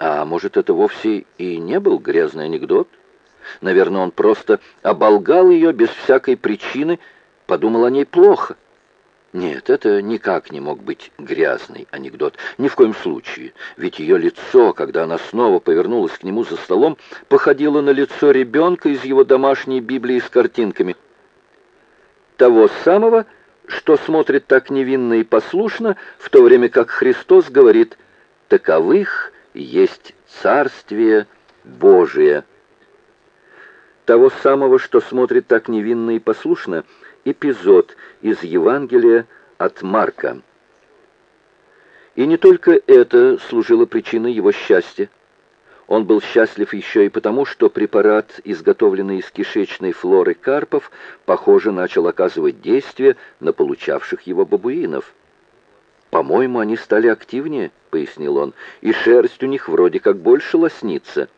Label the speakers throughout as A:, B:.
A: А может, это вовсе и не был грязный анекдот? Наверное, он просто оболгал ее без всякой причины, подумал о ней плохо. Нет, это никак не мог быть грязный анекдот. Ни в коем случае. Ведь ее лицо, когда она снова повернулась к нему за столом, походило на лицо ребенка из его домашней Библии с картинками. Того самого, что смотрит так невинно и послушно, в то время как Христос говорит «таковых есть Царствие Божие». Того самого, что смотрит так невинно и послушно – эпизод из Евангелия от Марка. И не только это служило причиной его счастья. Он был счастлив еще и потому, что препарат, изготовленный из кишечной флоры карпов, похоже, начал оказывать действие на получавших его бабуинов. «По-моему, они стали активнее», — пояснил он, — «и шерсть у них вроде как больше лоснится».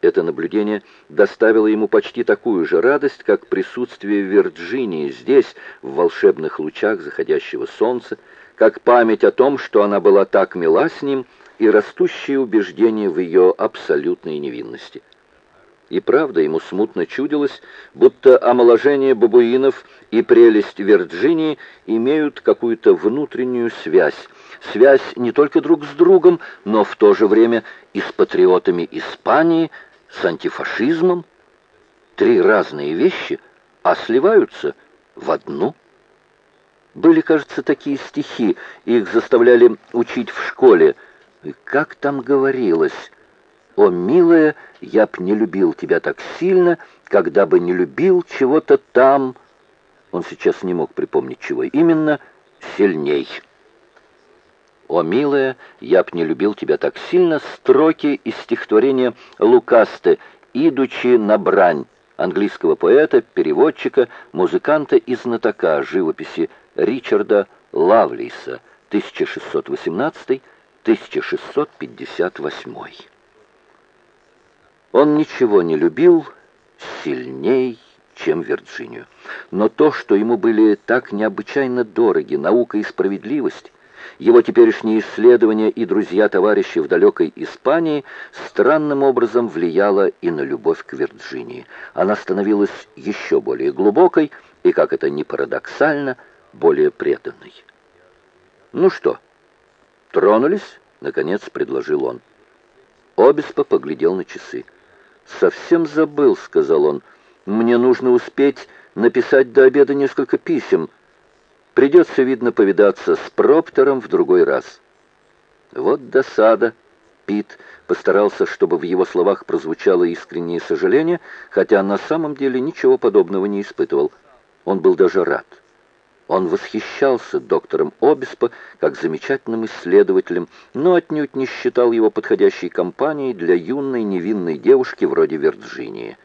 A: Это наблюдение доставило ему почти такую же радость, как присутствие Вирджинии здесь, в волшебных лучах заходящего солнца, как память о том, что она была так мила с ним, и растущее убеждение в ее абсолютной невинности. И правда, ему смутно чудилось, будто омоложение бабуинов и прелесть Вирджинии имеют какую-то внутреннюю связь, связь не только друг с другом, но в то же время и с патриотами Испании, с антифашизмом. Три разные вещи, а сливаются в одну. Были, кажется, такие стихи, их заставляли учить в школе. И как там говорилось? «О, милая, я б не любил тебя так сильно, когда бы не любил чего-то там...» Он сейчас не мог припомнить, чего именно, сильней. «О, милая, я б не любил тебя так сильно» строки из стихотворения Лукасты «Идучи на брань» английского поэта, переводчика, музыканта и знатока живописи Ричарда Лавлейса 1618-1658. Он ничего не любил сильней, чем Вирджинию. Но то, что ему были так необычайно дороги, наука и справедливость, его теперешние исследования и друзья-товарищи в далекой Испании странным образом влияло и на любовь к Вирджинии. Она становилась еще более глубокой и, как это ни парадоксально, более преданной. «Ну что, тронулись?» — наконец предложил он. Обеспо поглядел на часы. «Совсем забыл», — сказал он. «Мне нужно успеть написать до обеда несколько писем». Придется, видно, повидаться с Проптером в другой раз. Вот досада. Пит постарался, чтобы в его словах прозвучало искреннее сожаление, хотя на самом деле ничего подобного не испытывал. Он был даже рад. Он восхищался доктором Обеспо как замечательным исследователем, но отнюдь не считал его подходящей компанией для юной невинной девушки вроде Вирджинии.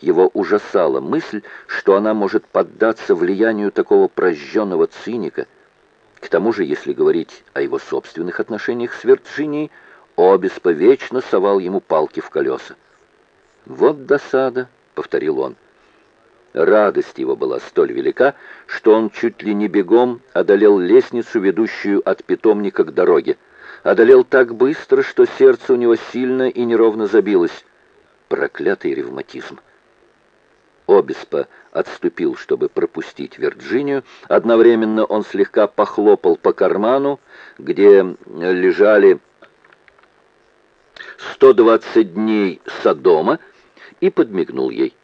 A: Его ужасала мысль, что она может поддаться влиянию такого прожженного циника. К тому же, если говорить о его собственных отношениях с Вирджинией, Обеспо вечно совал ему палки в колеса. «Вот досада», — повторил он. Радость его была столь велика, что он чуть ли не бегом одолел лестницу, ведущую от питомника к дороге. Одолел так быстро, что сердце у него сильно и неровно забилось. Проклятый ревматизм. Обеспо отступил, чтобы пропустить Вирджинию. Одновременно он слегка похлопал по карману, где лежали 120 дней Содома, и подмигнул ей.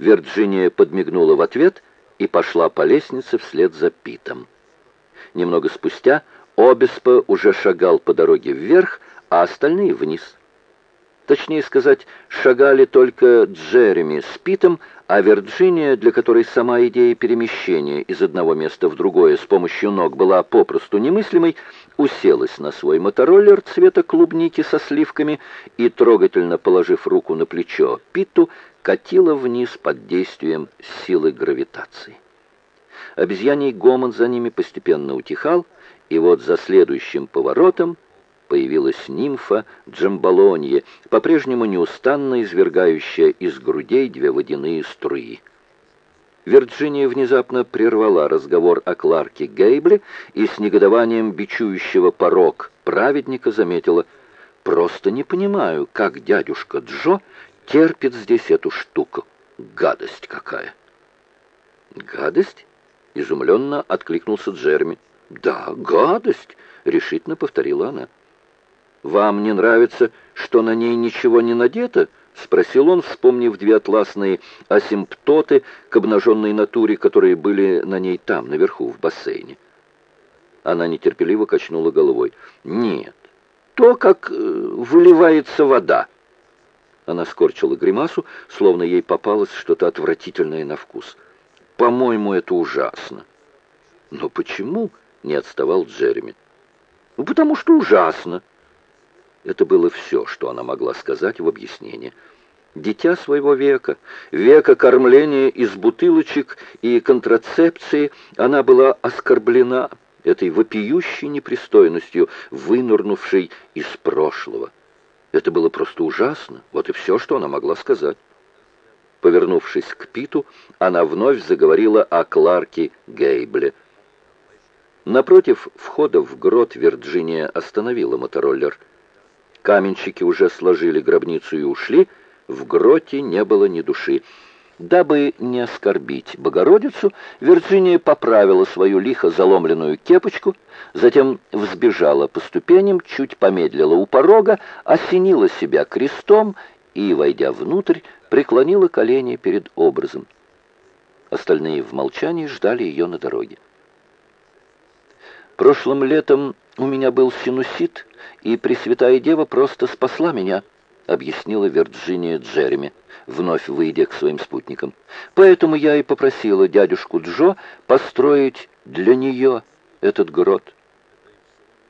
A: Вирджиния подмигнула в ответ и пошла по лестнице вслед за Питом. Немного спустя Обеспо уже шагал по дороге вверх, а остальные вниз. Точнее сказать, шагали только Джереми с Питом, а Вирджиния, для которой сама идея перемещения из одного места в другое с помощью ног была попросту немыслимой, уселась на свой мотороллер цвета клубники со сливками и, трогательно положив руку на плечо Питу, катила вниз под действием силы гравитации. Обезьяний гомон за ними постепенно утихал, и вот за следующим поворотом появилась нимфа Джамбалонье, по-прежнему неустанно извергающая из грудей две водяные струи. Вирджиния внезапно прервала разговор о Кларке Гейбле и с негодованием бичующего порог праведника заметила, просто не понимаю, как дядюшка Джо терпит здесь эту штуку. Гадость какая!» «Гадость?» — изумленно откликнулся Джерми. «Да, гадость!» — решительно повторила она. «Вам не нравится, что на ней ничего не надето?» — спросил он, вспомнив две атласные асимптоты к обнаженной натуре, которые были на ней там, наверху, в бассейне. Она нетерпеливо качнула головой. «Нет, то, как э, выливается вода». Она скорчила гримасу, словно ей попалось что-то отвратительное на вкус. «По-моему, это ужасно». «Но почему?» — не отставал Джереми. «Ну, потому что ужасно». Это было все, что она могла сказать в объяснение. Дитя своего века, века кормления из бутылочек и контрацепции, она была оскорблена этой вопиющей непристойностью, вынурнувшей из прошлого. Это было просто ужасно, вот и все, что она могла сказать. Повернувшись к Питу, она вновь заговорила о Кларке Гейбле. Напротив входа в грот Вирджиния остановила мотороллер. Каменщики уже сложили гробницу и ушли, в гроте не было ни души. Дабы не оскорбить Богородицу, Вирджиния поправила свою лихо заломленную кепочку, затем взбежала по ступеням, чуть помедлила у порога, осенила себя крестом и, войдя внутрь, преклонила колени перед образом. Остальные в молчании ждали ее на дороге. «Прошлым летом у меня был синусит, и Пресвятая Дева просто спасла меня», объяснила Вирджиния Джереми, вновь выйдя к своим спутникам. «Поэтому я и попросила дядюшку Джо построить для нее этот грот».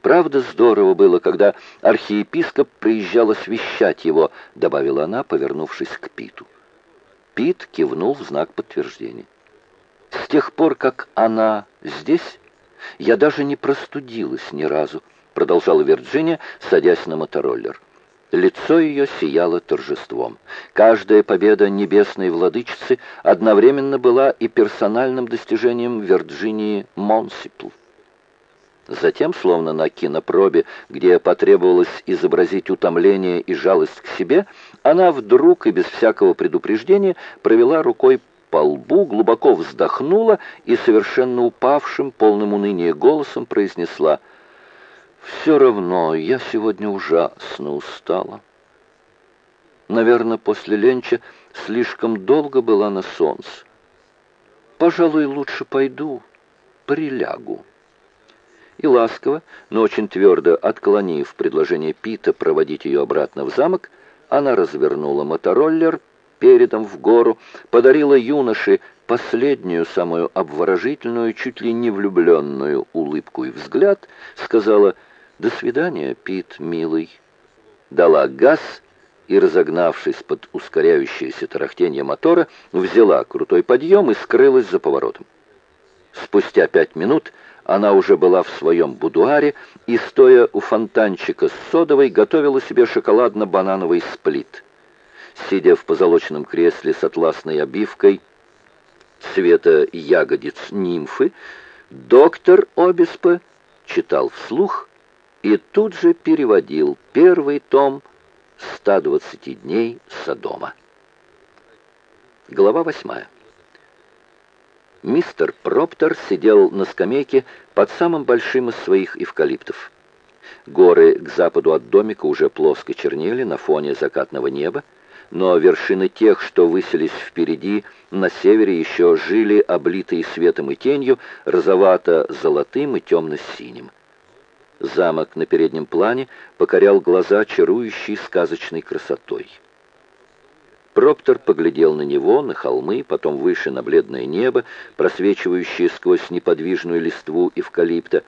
A: «Правда здорово было, когда архиепископ приезжал освещать его», добавила она, повернувшись к Питу. Пит кивнул в знак подтверждения. «С тех пор, как она здесь, я даже не простудилась ни разу», продолжала Вирджиния, садясь на мотороллер. Лицо ее сияло торжеством. Каждая победа небесной владычицы одновременно была и персональным достижением Вирджинии Монсипл. Затем, словно на кинопробе, где потребовалось изобразить утомление и жалость к себе, она вдруг и без всякого предупреждения провела рукой по лбу, глубоко вздохнула и совершенно упавшим, полным уныния голосом произнесла «Все равно я сегодня ужасно устала». Наверное, после ленча слишком долго была на солнце. Пожалуй, лучше пойду, прилягу. И ласково, но очень твердо отклонив предложение Пита проводить ее обратно в замок, она развернула мотороллер передом в гору, подарила юноше последнюю, самую обворожительную, чуть ли не влюбленную улыбку и взгляд, сказала «До свидания, Пит, милый». Дала газ и, разогнавшись под ускоряющееся тарахтение мотора, взяла крутой подъем и скрылась за поворотом. Спустя пять минут она уже была в своем будуаре и, стоя у фонтанчика с содовой, готовила себе шоколадно-банановый сплит. Сидя в позолоченном кресле с атласной обивкой цвета ягодиц нимфы, доктор Обеспе читал вслух и тут же переводил первый том 120 дней Содома. Глава восьмая. Мистер Проптер сидел на скамейке под самым большим из своих эвкалиптов. Горы к западу от домика уже плоско чернели на фоне закатного неба, но вершины тех, что высились впереди, на севере еще жили, облитые светом и тенью, розовато-золотым и темно-синим. Замок на переднем плане покорял глаза чарующей сказочной красотой. Проптер поглядел на него, на холмы, потом выше на бледное небо, просвечивающее сквозь неподвижную листву эвкалипта,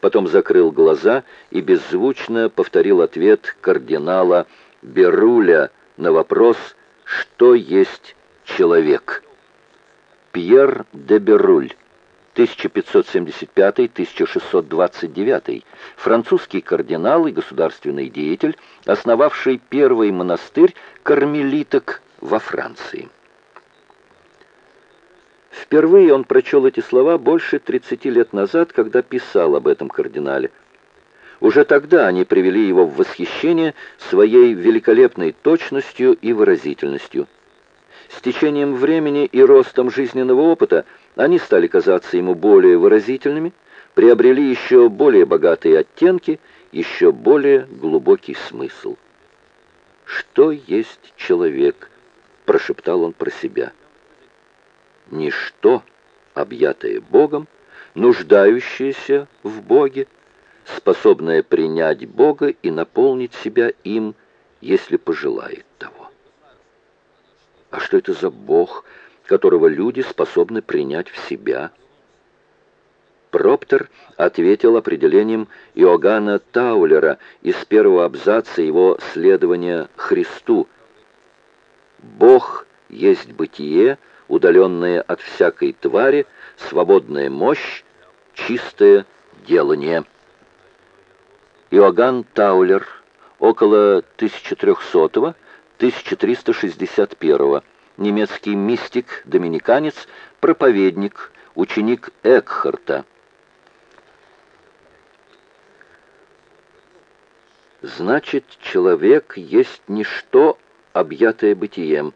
A: потом закрыл глаза и беззвучно повторил ответ кардинала Беруля на вопрос «Что есть человек?» Пьер де Беруль 1575-1629, французский кардинал и государственный деятель, основавший первый монастырь кармелиток во Франции. Впервые он прочел эти слова больше 30 лет назад, когда писал об этом кардинале. Уже тогда они привели его в восхищение своей великолепной точностью и выразительностью. С течением времени и ростом жизненного опыта они стали казаться ему более выразительными, приобрели еще более богатые оттенки, еще более глубокий смысл. «Что есть человек?» — прошептал он про себя. «Ничто, объятое Богом, нуждающееся в Боге, способное принять Бога и наполнить себя им, если пожелает того. А что это за Бог, которого люди способны принять в себя? Проптер ответил определением Иоганна Таулера из первого абзаца его следования Христу. «Бог есть бытие, удаленное от всякой твари, свободная мощь, чистое делание». Иоганн Таулер, около 1300-1361, немецкий мистик, доминиканец, проповедник, ученик Экхарта. Значит, человек есть ничто, объятое бытием,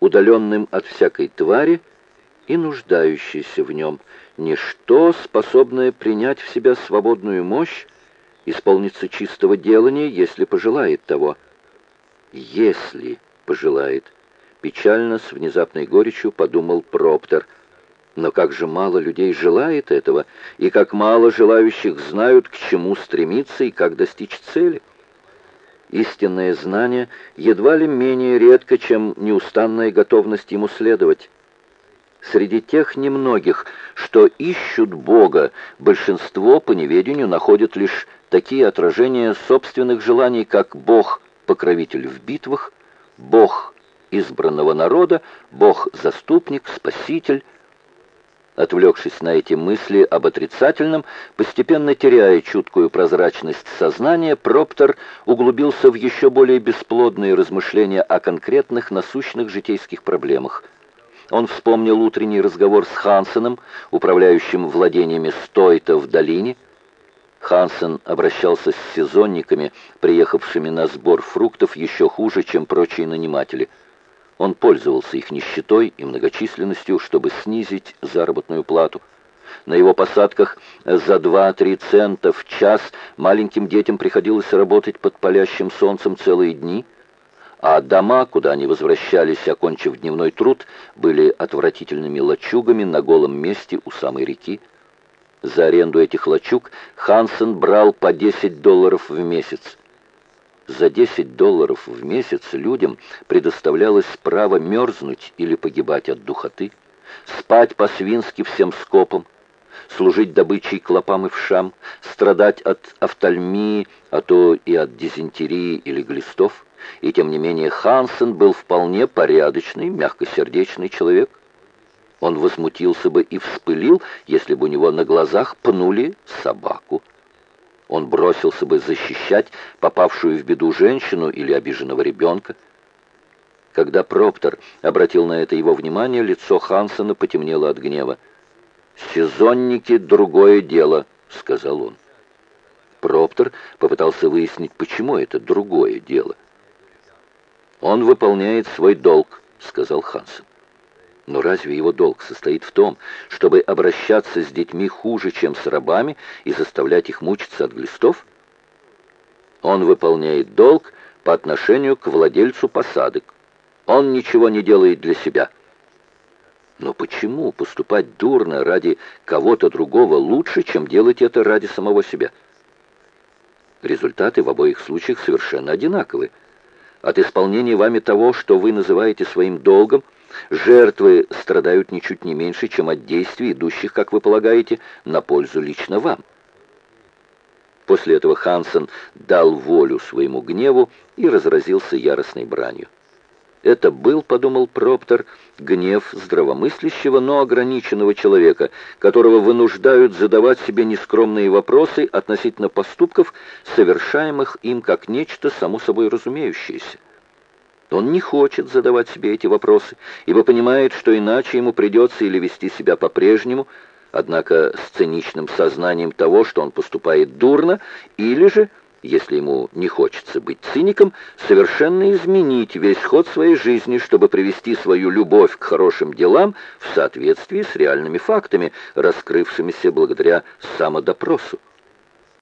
A: удаленным от всякой твари и нуждающийся в нем, ничто, способное принять в себя свободную мощь, исполнится чистого делания, если пожелает того. Если пожелает. Печально, с внезапной горечью подумал Проптер. Но как же мало людей желает этого, и как мало желающих знают, к чему стремиться и как достичь цели. Истинное знание едва ли менее редко, чем неустанная готовность ему следовать. Среди тех немногих, что ищут Бога, большинство по неведению находят лишь такие отражения собственных желаний, как Бог-покровитель в битвах, Бог избранного народа, Бог-заступник, Спаситель. Отвлекшись на эти мысли об отрицательном, постепенно теряя чуткую прозрачность сознания, Проптор углубился в еще более бесплодные размышления о конкретных насущных житейских проблемах. Он вспомнил утренний разговор с Хансеном, управляющим владениями Стойта в долине, Хансен обращался с сезонниками, приехавшими на сбор фруктов, еще хуже, чем прочие наниматели. Он пользовался их нищетой и многочисленностью, чтобы снизить заработную плату. На его посадках за 2-3 цента в час маленьким детям приходилось работать под палящим солнцем целые дни, а дома, куда они возвращались, окончив дневной труд, были отвратительными лачугами на голом месте у самой реки. За аренду этих лачуг Хансен брал по 10 долларов в месяц. За 10 долларов в месяц людям предоставлялось право мерзнуть или погибать от духоты, спать по-свински всем скопом, служить добычей клопам и вшам, страдать от офтальмии, а то и от дизентерии или глистов. И тем не менее Хансен был вполне порядочный, мягкосердечный человек. Он возмутился бы и вспылил, если бы у него на глазах пнули собаку. Он бросился бы защищать попавшую в беду женщину или обиженного ребенка. Когда Проптер обратил на это его внимание, лицо Хансона потемнело от гнева. «Сезонники — другое дело», — сказал он. Проптер попытался выяснить, почему это другое дело. «Он выполняет свой долг», — сказал Хансен. Но разве его долг состоит в том, чтобы обращаться с детьми хуже, чем с рабами, и заставлять их мучиться от глистов? Он выполняет долг по отношению к владельцу посадок. Он ничего не делает для себя. Но почему поступать дурно ради кого-то другого лучше, чем делать это ради самого себя? Результаты в обоих случаях совершенно одинаковы. От исполнения вами того, что вы называете своим долгом, Жертвы страдают ничуть не меньше, чем от действий, идущих, как вы полагаете, на пользу лично вам. После этого Хансен дал волю своему гневу и разразился яростной бранью. Это был, подумал Проптер, гнев здравомыслящего, но ограниченного человека, которого вынуждают задавать себе нескромные вопросы относительно поступков, совершаемых им как нечто само собой разумеющееся. Он не хочет задавать себе эти вопросы, ибо понимает, что иначе ему придется или вести себя по-прежнему, однако с циничным сознанием того, что он поступает дурно, или же, если ему не хочется быть циником, совершенно изменить весь ход своей жизни, чтобы привести свою любовь к хорошим делам в соответствии с реальными фактами, раскрывшимися благодаря самодопросу.